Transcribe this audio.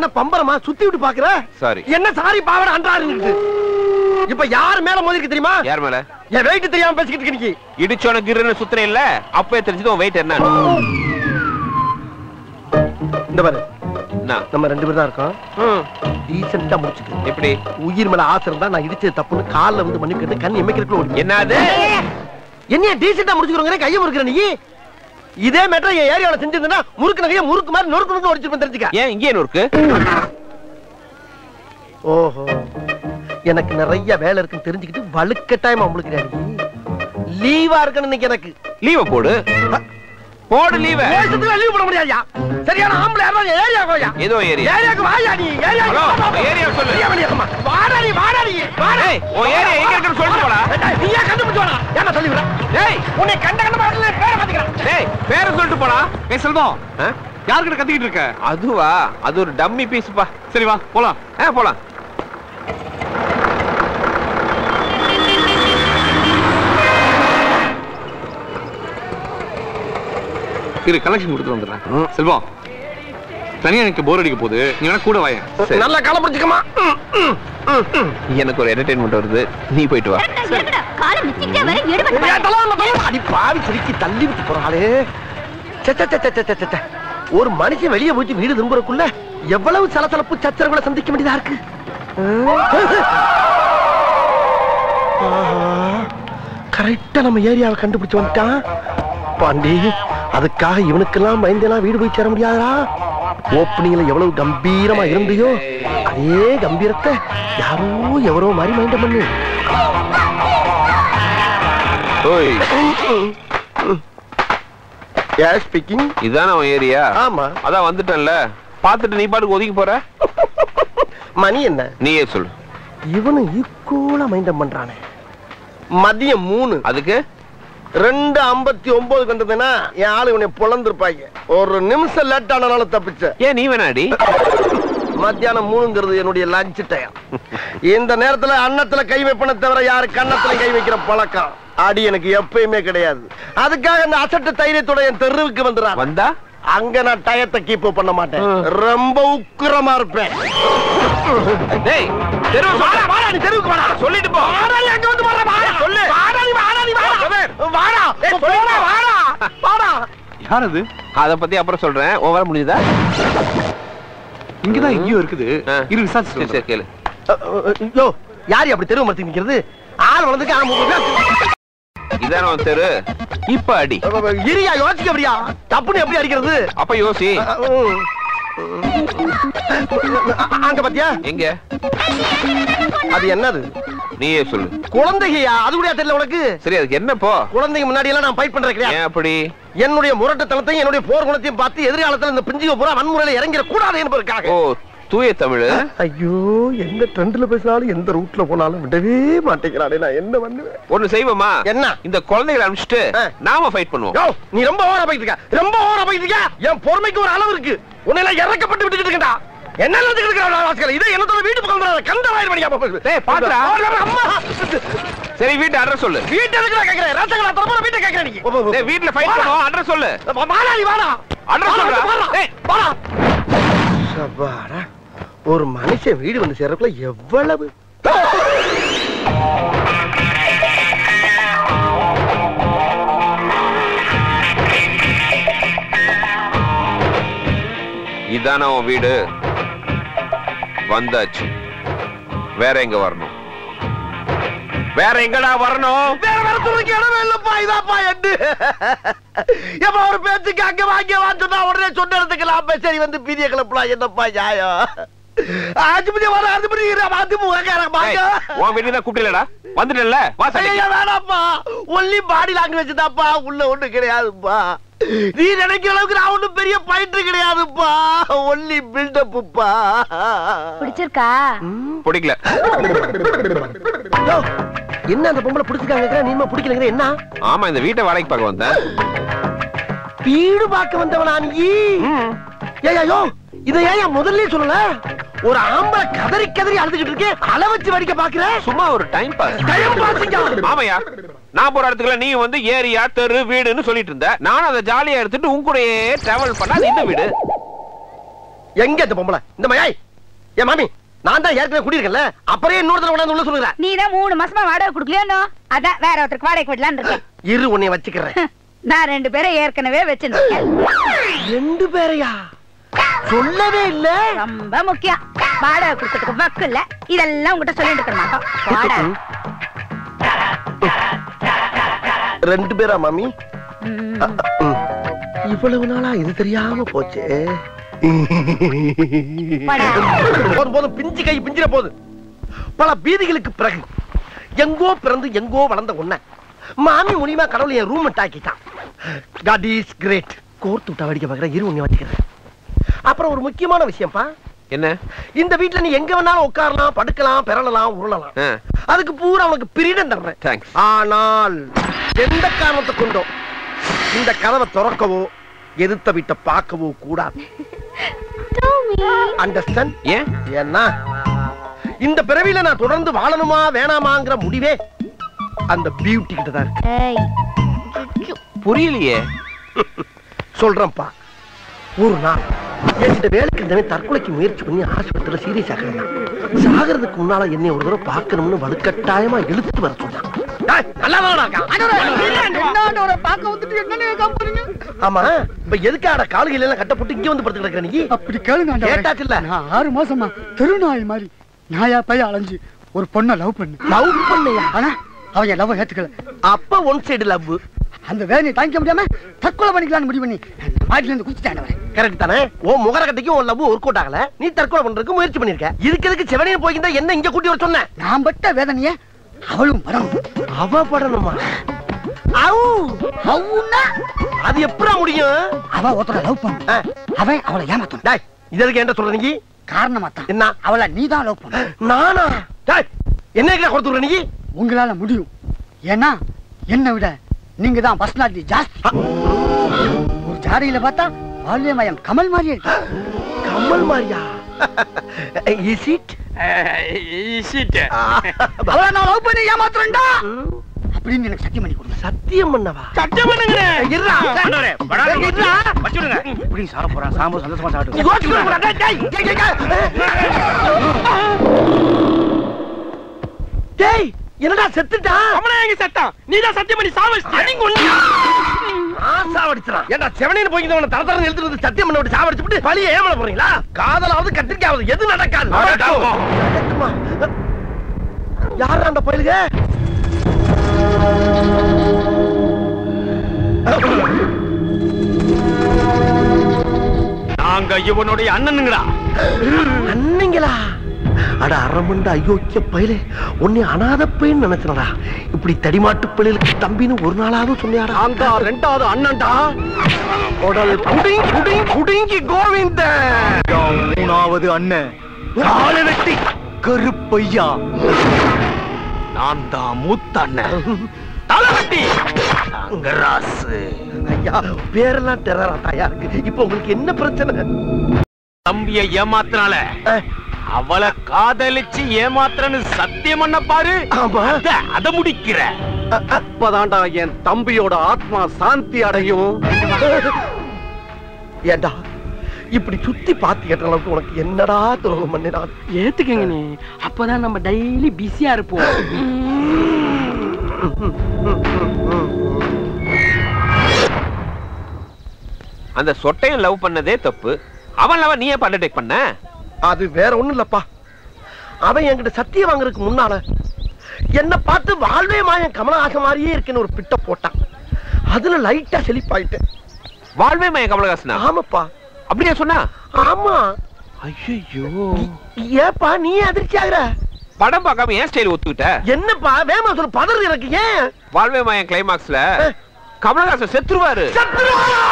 நான் என்ன பம்பரமா சுத்தி விட்டு பாக்குற? Sorry. என்ன சாரி பாவட அன்றாரு இப்ப யார் மேல மோதிருக்கு தெரியுமா? யார் மேல? என் வெயிட் தெரியாம பேசிக்கிட்டு இருக்க நீ. இடிச்சோன கிருன்னு சுத்துறே இல்ல? அப்பவே தெரிஞ்சது உன் வெயிட் என்ன? இந்த பாரு? நம்ம ரெண்டு பேரும் தான் இருக்கோம். டீசெண்டா முடிச்சுக்க. எப்படி? உயிர் மேல ஆசை இருந்தா நான் இடிச்சது தப்புன்னு கால்ல வந்து மன்னிப்பு கேட்டு கண் எமைக்கிறதுக்குள்ள என்னது? என்ன டீசெண்டா முடிச்சுக்கிறோங்க கையை முறுக்குற நீ? இதே மேட்டர் என் ஏரியாவில் செஞ்சிருந்தா முறுக்கு நகையை முறுக்கு மாதிரி நொறுக்கு நொறுக்கு ஒடிச்சிருப்பேன் தெரிஞ்சுக்க. ஏன் இங்கே நூறுக்கு? ஓஹோ. எனக்கு நிறைய வேலை இருக்குன்னு தெரிஞ்சுக்கிட்டு வலுக்கட்டாயமா முழுக்கிறாரு லீவா இருக்கணும் இன்னைக்கு எனக்கு. லீவ போடு. போடு லீவ தேசத்துல லீவ் போட முடியாதுயா சரியான ஆம்பளை யாராவது ஏரியா கோயா ஏதோ ஏரியா. ஏரியாக்கு வாயா நீ? ஏரியா ஏரியா சொல்லு. வாடா நீ வாடா நீ வாடா. ஏய், உன் ஏரியா எங்க இருக்குன்னு சொல்லிட்டு போடா. ஏய், நீயா கண்டுபிடிச்சு வாடா ஏன்னா சொல்லி விட டேய் உன்னை கண்ட கண்ட பாடல பேரை பாத்துக்கிறேன் டேய் பேர சொல்லிட்டு போடா. ஏய் செல்வம்? யார்கிட்ட கத்திக்கிட்டு இருக்க? அதுவா? அது ஒரு டம்மி பீஸ்ப்பா சரி வா போலாம். ஆ போலாம். இரு கலெக்ஷன் கொடுத்து வந்துடுறேன். செல்வம் தனியா எனக்கு போர் அடிக்க போகுது. நீ வேணா கூட வாயேன். நல்லா கால பிடிச்சுக்கமா எனக்கு ஒரு என்டர்டைன்மெண்ட் வருது. நீ போயிட்டு வா. காலம் தள்ளி விட்டு போறாளே சே, சே, சே, சே, சே, சே, சே. ஒரு மனுஷன் வெளியே போயிட்டு வீடு திரும்புறக்குள்ள எவ்வளவு சலசலப்பு சச்சரவுகளை சந்திக்க வேண்டியதா இருக்கு? கரெக்டா நம்ம ஏரியாவை கண்டுபிடிச்சு வந்துட்டான். பாண்டி. அதுக்காக இவனுக்கெல்லாம் பயந்தெல்லாம் வீடு போய் சேர முடியாதா ஓப்பனிங்ல எவ்வளவு கம்பீரமா இருந்தியோ அதே கம்பீரத்தை யாரோ எவரோ மாதிரி மைண்ட பண்ணு. ஓய். யார் ஸ்பீக்கிங் இதான உன் ஏரியா? ஆமா. அதான் வந்துட்டேன்ல. பாத்துட்டு நீ பாட்டுக்கு ஒதுக்கி போற? மணி என்ன? நீயே சொல்லு. இவனு ஈக்குவலா மைண்டம் பண்றானே. மதியம் மூணு. அதுக்கு? ரெண்டு ஐம்பத்தி ஒன்பது கண்டதுன்னா என் ஆளு இவனை பொழந்திருப்பாங்க. ஒரு நிமிஷம் லேட் ஆனனால தப்பிச்ச. ஏன் நீ வேணாடி மத்தியானம் மூணுங்கிறது என்னுடைய லஞ்ச் டைம் இந்த நேரத்துல அன்னத்துல கை வைப்பன தவிர யாரு கன்னத்துல கை வைக்கிற பழக்கம்? அடி எனக்கு எப்பயுமே கிடையாது. அதுக்காக அந்த அசட்டு தைரியத்தோட என் தெருவுக்கு வந்துடுறான் வந்தா? அங்க நான் டயத்தை கீப் பண்ண மாட்டேன். ரொம்ப உக்கிரமா இருப்பேன். டேய் தெருவு வாடா, வாடா, நீ தெருவுக்கு வாடா. சொல்லிட்டு போ. வாடா, நீ அங்க வந்து வாடா, வாடா. சொல்லு. வாடா, நீ வாடா, நீ வாடா. கபீர். வாடா. ஏய், சொல்லிட்டு போடா, போ. வாடா. வாடா. யார் அது அத பத்தி அப்புறம் சொல்றேன் உன் வேலை முடியுதா இங்கதான் எங்கேயோ இருக்குது. இரு சரி விசாரிச்சு சரி கேளு யோ, யாரு அப்படி தெருவு மரத்துக்கு நிக்கிறது ஆள் வளர்ந்துக்கு ஆ, முப்பது இதான தெரு இப்ப அடி. இரியா யோசிக்க அப்படியா தப்புன்னு எப்படி அடிக்கிறது அப்ப யோசி அங்க பாத்தியா? எங்க? அது என்னது? நீயே சொல்லு. குழந்தையா அது கூட தெரியல உனக்கு? சரி அதுக்கு என்ன போ? குழந்தைங்க முன்னாடி எல்லாம் நான் ஃபைட் பண்றேன் கிடையாது அப்படி? என்னுடைய முரட்டுத்தனத்தையும் என்னுடைய போர் குணத்தையும் பார்த்து எதிர்காலத்துல இந்த பிஞ்சுக பூரா வன்முறையில இறங்கிட கூடாது என்பதற்காக. ஓ தூய தமிழ். ஐயோ எந்த ட்ரெண்ட்ல பேசினாலும் எந்த ரூட்ல போனாலும் விடவே மாட்டேங்கிறானே நான் என்ன பண்ணுவேன்? ஒண்ணு செய்வோமா? என்ன? இந்த குழந்தைகளை அனுப்பிச்சிட்டு. நாம ஃபைட் பண்ணுவோம். யோ, நீ ரொம்ப ஓவரா போயிட்டு இருக்க. ரொம்ப ஓவரா போயிட்டு இருக்க. என் பொறுமைக்கு ஒரு அளவு இருக்கு. உன்னை எல்லாம் இறக்கப்பட்டு விட்டுக்கிட்டு இருக்கா என்ன வாசிகள் இதை என்னத்தோட வீட்டு பக்கம் வராத. கந்த வாயில் மணியா டேய், பாத்துடா. அம்மா. சரி வீட்டு அட்ரஸ் சொல்லு. வீட்டை இருக்கிற கேக்குறேன். ரசங்களா தரப்போற வீட்டை கேக்குறேன் நீ டேய் வீட்ல ஃபைட் பண்ணுவோம். அட்ரஸ் சொல்லு. நீ வாடா. அட்ரஸ் வாடா, சொல்றா. டேய். வாடா. சபாடா. ஒரு மனுஷன் வீடு வந்து சேர்றதுக்குள்ள எவ்வளவு? இதான உன் வீடு? வந்தாச்சு. வேற எங்க வரணும்? வேற எங்கடா வரணும்? வேற வேற துணிக்கு இடமே இல்லப்பா இதாப்பா எட்டு. எப்ப ஒரு பேச்சுக்கு அங்க வாங்க வான்னு உடனே சொன்ன இடத்துக்கு சரி வந்து பீதிய கிளப்பலாம் என்னப்பா நியாயம்? ஆஜிபதி வர ஆஜிபதி அதிமுகக்காரன் பாக்க. ஏய், உன் வீட்டுக்கு தான் கூப்பிடலடா வந்துட்டல வா சண்டைக்கு. ஐயா வேணாப்பா ஒன்லி பாடி லாங்குவேஜ் தான்ப்பா. உள்ள ஒண்ணு கிடையாதுப்பா. நீ நினைக்கிற அளவுக்கு நான் ஒண்ணும் பெரிய பயிற்று கிடையாதுப்பா. ஒன்லி பில்டப்புப்பா பிடிச்சிருக்கா? பிடிக்கல. யோ, என்ன அந்த பொம்பளை பிடிச்சிருக்காங்க நீமா பிடிக்கலங்கிற என்ன? ஆமா இந்த வீட்டை வாடகைக்கு பார்க்க வந்தேன். வீடு பார்க்க வந்தவனா நீ? ஏயா யோ இதை ஏன் முதல்ல சொல்லல? ஒரு ஆம்பளை கதறி கதறி அழுதுகிட்டு இருக்கேன் அள வச்சு வடிக்க பாக்குற சும்மா ஒரு டைம் பாஸ் டைம் பாசிங்க ஆமாயா நான் போற இடத்துக்குள்ள நீ வந்து ஏரியா தெரு வீடுன்னு சொல்லிட்டு இருந்த. நானும் அதை ஜாலியா எடுத்துட்டு உன் கூடயே டிராவல் பண்ணா அது இந்த வீடு. எங்க இந்த பொம்பளை? இந்த மயாய் என் மாமி நான் தான் ஏற்கனவே குடியிருக்கேன்ல அப்புறம் இன்னொரு தடவை உள்ள சொல்லுங்க நீ தான் மூணு மாசமா வாடகை கொடுக்கலையோ அதான் வேற ஒருத்தருக்கு வாடகை விடலான்னு இருக்கேன். இரு உன்னை வச்சுக்கிறேன். நான் ரெண்டு பேரை ஏற்கனவே வச்சிருந்தேன். ரெண்டு பேரையா? சொல்லவே இல்ல. ரொம்ப முக்கியம். வாடகை கொடுக்கறதுக்கு வக்கு இல்ல. இதெல்லாம் உங்ககிட்ட சொல்லிட்டு இருக்க மாட்டோம். வாடகை. ரெண்டு பேரா மாமி. இவ்வளவு நாளா இது தெரியாம போச்சு. போதும் போதும். பிஞ்சு கை பிஞ்சிர போது. பல பீதிகளுக்கு பிறகு எங்கோ பிறந்து எங்கோ வளர்ந்த உன்ன மாமி முனிமா கடவுள் என் ரூம் ஆக்கிட்டான் காட் இஸ் கிரேட் கோர்த்து விட்டா வடிக்க பார்க்குறேன் இரு உன்னை வச்சுக்கிறேன். அப்புறம் ஒரு முக்கியமான விஷயம்ப்பா. என்ன? இந்த வீட்ல நீ எங்க வேணாலும் உட்காரலாம் படுக்கலாம் பெறலாம் உருளலாம். அதுக்கு பூரா உனக்கு பிரீடம் தர்றேன். ஆனால் எந்த காரணத்தை கொண்டோ இந்த கதவை திறக்கவோ எதிர்த்த வீட்டை பார்க்கவோ கூடாது. அண்டர்ஸ்டாண்ட் ஏன்? ஏன்னா இந்த பிறவியில நான் தொடர்ந்து வாழணுமா வேணாமாங்கிற முடிவே அந்த பியூட்டி கிட்ட தான் இருக்கு. ஏய், புரியலையே. சொல்றேன்ப்பா. ஒரு நாள் என்கிட்ட வேலைக்கு இருந்தவன் தற்கொலைக்கு முயற்சி பண்ணி ஆஸ்பத்திரியில சீரியஸ் ஆகிறான் சாகிறதுக்கு முன்னால என்னை ஒரு தடவை பார்க்கணும்னு வலுக்கட்டாயமா இழுத்துட்டு வர சொன்னான்? ஆமா இப்ப எதுக்காட காலுகையில எல்லாம் கட்டப்பட்டு இங்க வந்து படுத்து கிடக்குற நீ? அப்படி கேளுங்க. கேட்டாச்சுல்ல? நான் ஆறு மாசமா தெருநாய் மாதிரி நாயா பைய அலைஞ்சு ஒரு பொண்ணை லவ் பண்ணு லவ் பண்ணையா? ஆனா அவன் லவ் ஏத்துக்கல. அப்ப ஒன் சைடு லவ் அந்த வேலையை தாங்கிக்க முடியாம தற்கொலை பண்ணிக்கலாம்னு முடிவு பண்ணி மாட்டில இருந்து குதிச்சுட்டாண்டவரே கரெக்ட் தானே? உன் முகர கட்டிக்கும் உன் லவ் ஒர்க் அவுட் ஆகல. நீ தற்கொலை பண்றதுக்கு முயற்சி பண்ணிருக்க. இதுக்கு எதுக்கு செவனையும் போய்க்கிட்டா என்ன இங்க கூட்டி வர சொன்ன? நான் பட்ட வேதனைய அவளும் அவ படணுமா? அவு! அவனா? அது எப்படா முடியும்? அவ ஒருத்தர லவ் பண்ணு. அவன் அவளை ஏமாத்தணும். டேய் இது எதுக்கு என்ன சொல்ற நீ? காரணமா தான் என்ன? அவளை நீதான் லவ் பண்ணு. நானா? டேய் என்ன கொடுத்துற நீ? உங்களால முடியும். ஏன்னா என்னை விட நீங்க தான் பர்சனாலிட்டி ஜாஸ்தி ஒரு ஜாடையில பார்த்தா வால்யமயம் கமல் இருக்கு. கமல் மாதிரியா? இஸ் இட் அவளை நான் லவ் பண்ணி ஏமாத்துறேன்டா. அப்படின்னு எனக்கு சத்தியம் பண்ணி கொடுங்க. சத்தியம் பண்ணவா? சத்தியம் பண்ணுங்க இருடா. ஆண்டவரே, வராத இருடா. வச்சுடுங்க. இப்படி சார போறான். சாம்பு சந்தோஷமா நீ சாப்பிட்டு யோசிச்சு டேய், டேய். டேய். என்னடா செத்துட்டா? அவனா எங்க சத்தம் நீதான் சத்தியம் பண்ணி சாவச்சிட்டியா நீங்க ஒண்ணு சாவடிச்சான் ஏன்டா செவனின்னு போய் தர தரன்னு வந்து சத்தியம் பண்ண விட்டு சாவடிச்சு விட்டு பழிய ஏமல போறீங்களா? காதலாவது கத்திரிக்காவது எது நடக்காது? நடக்கும். யாரா அந்த பயிலுக நாங்க இவனுடைய அண்ணனுங்கடா. அண்ணங்களா? அட அரமண்ட அயோக்கிய பயலே உன்னை அனாத பையன் நினைச்சனடா. இப்படி தடிமாட்டு பிள்ளைகளுக்கு தம்பின்னு ஒரு நாளாவது சொன்னியாடா. அந்த ரெண்டாவது அண்ணன்டா. உடல் குடி குடி குடிங்கி கோவிந்த. மூணாவது அண்ணன் காலை வெட்டி கருப்பையா. நான் தான் மூத்த அண்ணன் தலைவட்டி தங்கராசு ஐயா பேரெல்லாம் டெரரா தாயா இருக்கு இப்போ உங்களுக்கு என்ன பிரச்சனை? தம்பிய ஏமாத்தினால அஹ், அவளை காதலிச்சு ஏமாத்துறன்னு சத்தியம் பண்ண பாரு. ஆமா. அத- முடிக்கிற. அப்பதான்டா என் தம்பியோட ஆத்மா சாந்தி அடையும். ஏண்டா இப்படி சுத்தி பாத்து கேட்ட அளவுக்கு உனக்கு என்னடா துரோகம் பண்ணினான்? ஏத்துக்கங்கண்ணே அப்பதான் நம்ம டெய்லி பிஸியா இருப்போம். அந்த சொட்டையும் லவ் பண்ணதே தப்பு. அவன் லவ் நீ ஏன் பண்ண பண்ண? அது வேற ஒண்ணும் இல்லப்பா. அவன் என்கிட்ட சத்தியம் வாங்குறதுக்கு முன்னால என்ன பார்த்து வாழ்வே மாயன் கமலஹாசன் மாதிரியே இருக்குன்னு ஒரு பிட்ட போட்டான். அதுல லைட்டா செழிப்பாயிட்டேன். வாழ்வே மய கமலஹாசனா? ஆமாப்பா. அப்படியா சொன்னா? ஆமா. ஐயோ ஏப்பா நீ அதிர்ச்சி ஆகுற? படம் பார்க்காம ஏன் ஸ்டைல் ஒத்துக்கிட்ட? என்னப்பா வேமா சொல்லு பதறு எனக்கு ஏன்? வாழ்வே மயம் கிளைமாக்ஸ்ல கமலஹாசன் செத்துருவாரு. சத்துருவாரா?